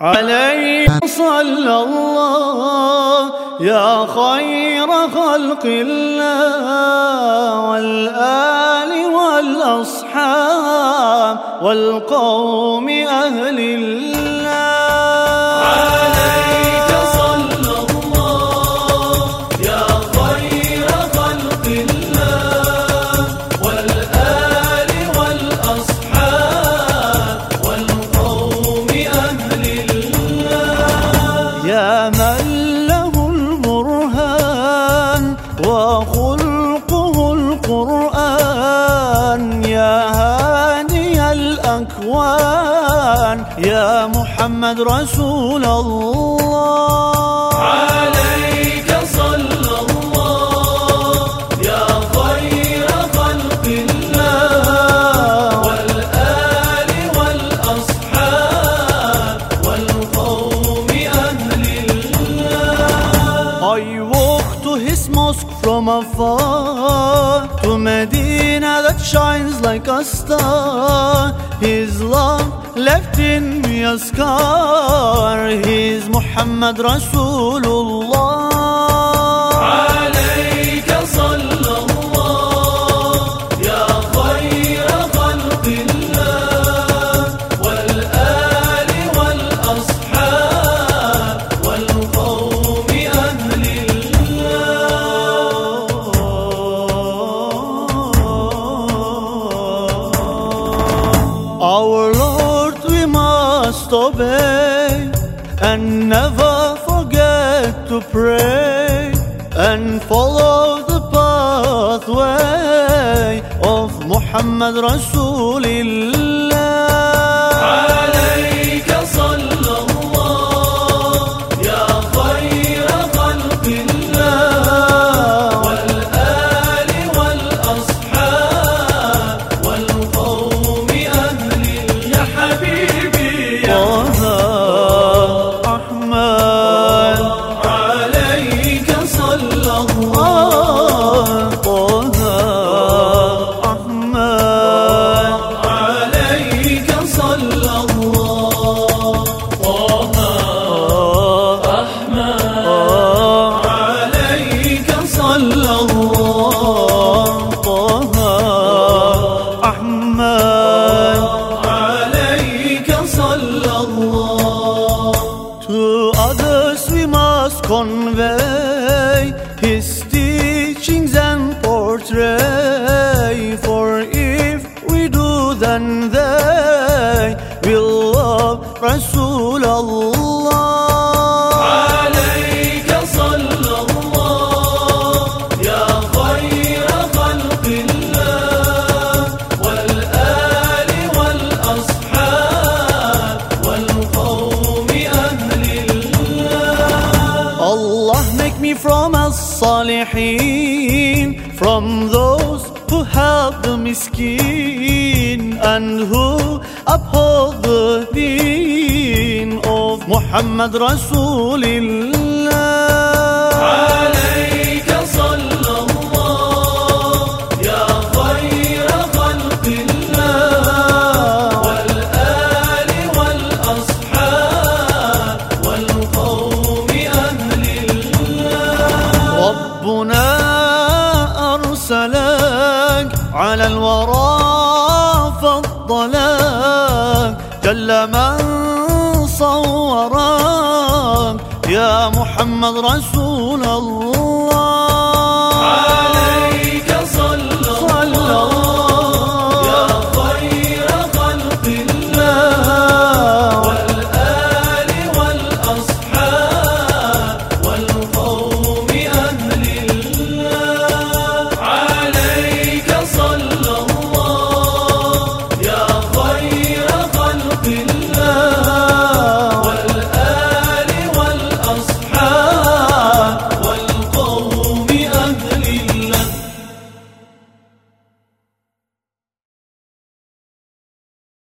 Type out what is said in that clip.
عليه صلى الله يا خير خلق الله والآل والأصحاب والقوم أهل الله. وخلقه القرآن. يا هادي الأكوان. يا محمد رسول الله. From afar To Medina that shines like a star. His love left in me a scar. He's Muhammad Rasulullah Our Lord we must obey And never forget to pray And follow the pathway Of Muhammad Rasulullah convey His teachings and portray. For if we do then they will love Rasulullah as-salihin From those who help the miskin And who uphold the deen Of Muhammad Rasulullah الورى فضلك جل من صورك. يا محمد رسول